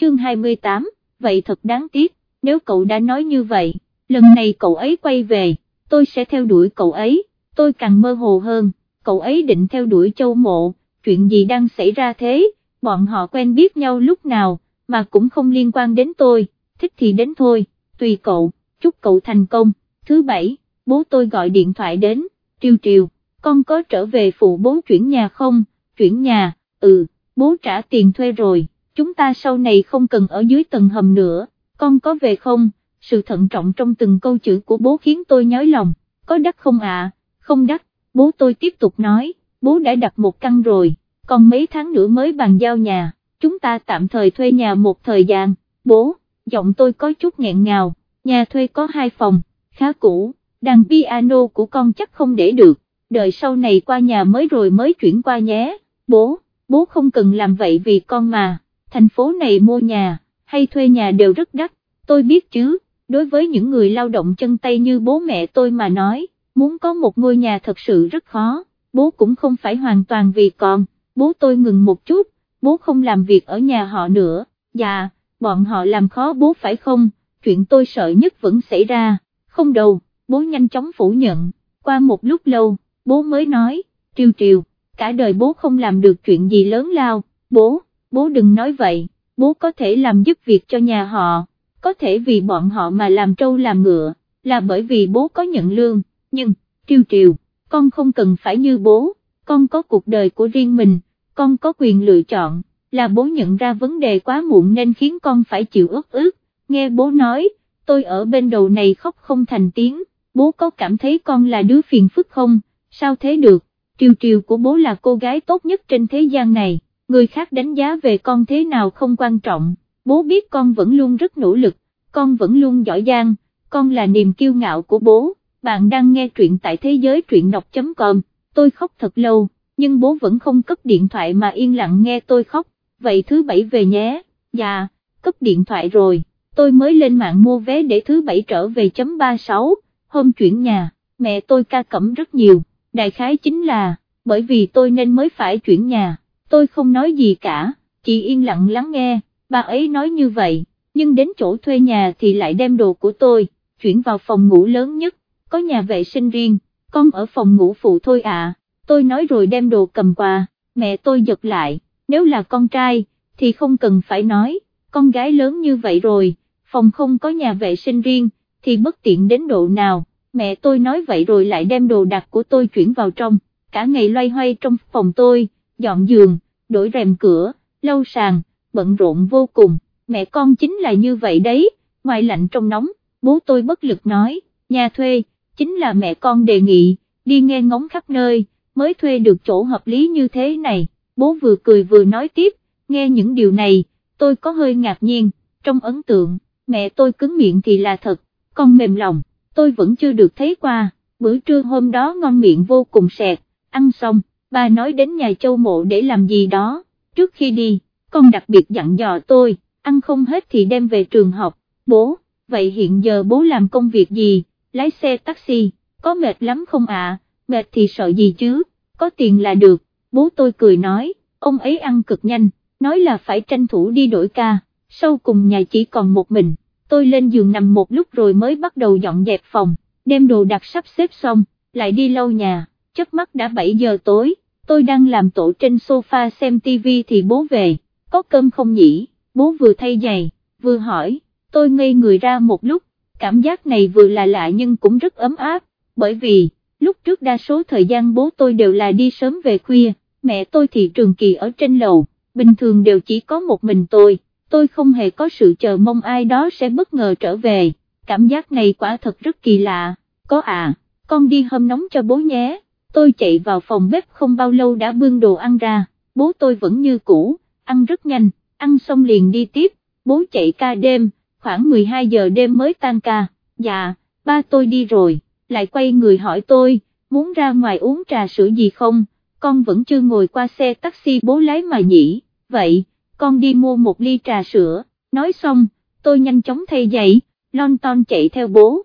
chương 28, vậy thật đáng tiếc, nếu cậu đã nói như vậy, lần này cậu ấy quay về, tôi sẽ theo đuổi cậu ấy, tôi càng mơ hồ hơn, cậu ấy định theo đuổi châu mộ, chuyện gì đang xảy ra thế, bọn họ quen biết nhau lúc nào, mà cũng không liên quan đến tôi, thích thì đến thôi, tùy cậu, chúc cậu thành công, thứ bảy, bố tôi gọi điện thoại đến, triều triều, con có trở về phụ bố chuyển nhà không, chuyển nhà, ừ, bố trả tiền thuê rồi, chúng ta sau này không cần ở dưới tầng hầm nữa, con có về không, sự thận trọng trong từng câu chữ của bố khiến tôi nhói lòng, có đắt không ạ, không đắt, bố tôi tiếp tục nói, bố đã đặt một căn rồi, còn mấy tháng nữa mới bàn giao nhà, chúng ta tạm thời thuê nhà một thời gian, bố, giọng tôi có chút nghẹn ngào, nhà thuê có hai phòng, khá cũ, đàn piano của con chắc không để được, đợi sau này qua nhà mới rồi mới chuyển qua nhé, bố, bố không cần làm vậy vì con mà, thành phố này mua nhà, hay thuê nhà đều rất đắt, tôi biết chứ, đối với những người lao động chân tay như bố mẹ tôi mà nói, muốn có một ngôi nhà thật sự rất khó, bố cũng không phải hoàn toàn vì con, bố tôi ngừng một chút, bố không làm việc ở nhà họ nữa, dạ, bọn họ làm khó bố phải không, chuyện tôi sợ nhất vẫn xảy ra, không đâu, bố nhanh chóng phủ nhận, qua một lúc lâu, bố mới nói, triều triều, cả đời bố không làm được chuyện gì lớn lao, bố, bố đừng nói vậy, bố có thể làm giúp việc cho nhà họ, có thể vì bọn họ mà làm trâu làm ngựa, là bởi vì bố có nhận lương, nhưng, triều triều, con không cần phải như bố, con có cuộc đời của riêng mình, con có quyền lựa chọn, là bố nhận ra vấn đề quá muộn nên khiến con phải chịu ức ức, nghe bố nói, tôi ở bên đầu này khóc không thành tiếng, bố có cảm thấy con là đứa phiền phức không, sao thế được, triều triều của bố là cô gái tốt nhất trên thế gian này, người khác đánh giá về con thế nào không quan trọng, bố biết con vẫn luôn rất nỗ lực, con vẫn luôn giỏi giang, con là niềm kiêu ngạo của bố, bạn đang nghe truyện tại thế giới truyện đọc.com, tôi khóc thật lâu, nhưng bố vẫn không cấp điện thoại mà yên lặng nghe tôi khóc, vậy thứ bảy về nhé, dạ, cấp điện thoại rồi, tôi mới lên mạng mua vé để thứ bảy trở về chấm 36, hôm chuyển nhà, mẹ tôi ca cẩm rất nhiều, đại khái chính là, bởi vì tôi nên mới phải chuyển nhà, tôi không nói gì cả, chị yên lặng lắng nghe, bà ấy nói như vậy, nhưng đến chỗ thuê nhà thì lại đem đồ của tôi, chuyển vào phòng ngủ lớn nhất, có nhà vệ sinh riêng, con ở phòng ngủ phụ thôi à, tôi nói rồi đem đồ cầm quà. mẹ tôi giật lại, nếu là con trai, thì không cần phải nói, con gái lớn như vậy rồi, phòng không có nhà vệ sinh riêng, thì bất tiện đến độ nào, mẹ tôi nói vậy rồi lại đem đồ đặt của tôi chuyển vào trong, cả ngày loay hoay trong phòng tôi, dọn giường, đổi rèm cửa, lau sàn, bận rộn vô cùng, mẹ con chính là như vậy đấy, ngoài lạnh trong nóng, bố tôi bất lực nói, nhà thuê, chính là mẹ con đề nghị, đi nghe ngóng khắp nơi, mới thuê được chỗ hợp lý như thế này, bố vừa cười vừa nói tiếp, nghe những điều này, tôi có hơi ngạc nhiên, trong ấn tượng, mẹ tôi cứng miệng thì là thật, con mềm lòng, tôi vẫn chưa được thấy qua, bữa trưa hôm đó ngon miệng vô cùng sẹt, ăn xong, bà nói đến nhà châu mộ để làm gì đó, trước khi đi, con đặc biệt dặn dò tôi, ăn không hết thì đem về trường học, bố, vậy hiện giờ bố làm công việc gì, lái xe taxi, có mệt lắm không ạ, mệt thì sợ gì chứ, có tiền là được, bố tôi cười nói, ông ấy ăn cực nhanh, nói là phải tranh thủ đi đổi ca, sau cùng nhà chỉ còn một mình, tôi lên giường nằm một lúc rồi mới bắt đầu dọn dẹp phòng, đem đồ đặt sắp xếp xong, lại đi lau nhà, chớp mắt đã 7 giờ tối, tôi đang làm tổ trên sofa xem tivi thì bố về, có cơm không nhỉ, bố vừa thay giày, vừa hỏi, tôi ngây người ra một lúc, cảm giác này vừa là lạ nhưng cũng rất ấm áp, bởi vì, lúc trước đa số thời gian bố tôi đều là đi sớm về khuya, mẹ tôi thì trường kỳ ở trên lầu, bình thường đều chỉ có một mình tôi, tôi không hề có sự chờ mong ai đó sẽ bất ngờ trở về, cảm giác này quả thật rất kỳ lạ, có à, con đi hâm nóng cho bố nhé, tôi chạy vào phòng bếp không bao lâu đã bưng đồ ăn ra, bố tôi vẫn như cũ, ăn rất nhanh, ăn xong liền đi tiếp, bố chạy ca đêm, khoảng 12 giờ đêm mới tan ca, dạ, ba tôi đi rồi, lại quay người hỏi tôi, muốn ra ngoài uống trà sữa gì không, con vẫn chưa ngồi qua xe taxi bố lái mà nhỉ, vậy, con đi mua một ly trà sữa, nói xong, tôi nhanh chóng thay giày, lon ton chạy theo bố,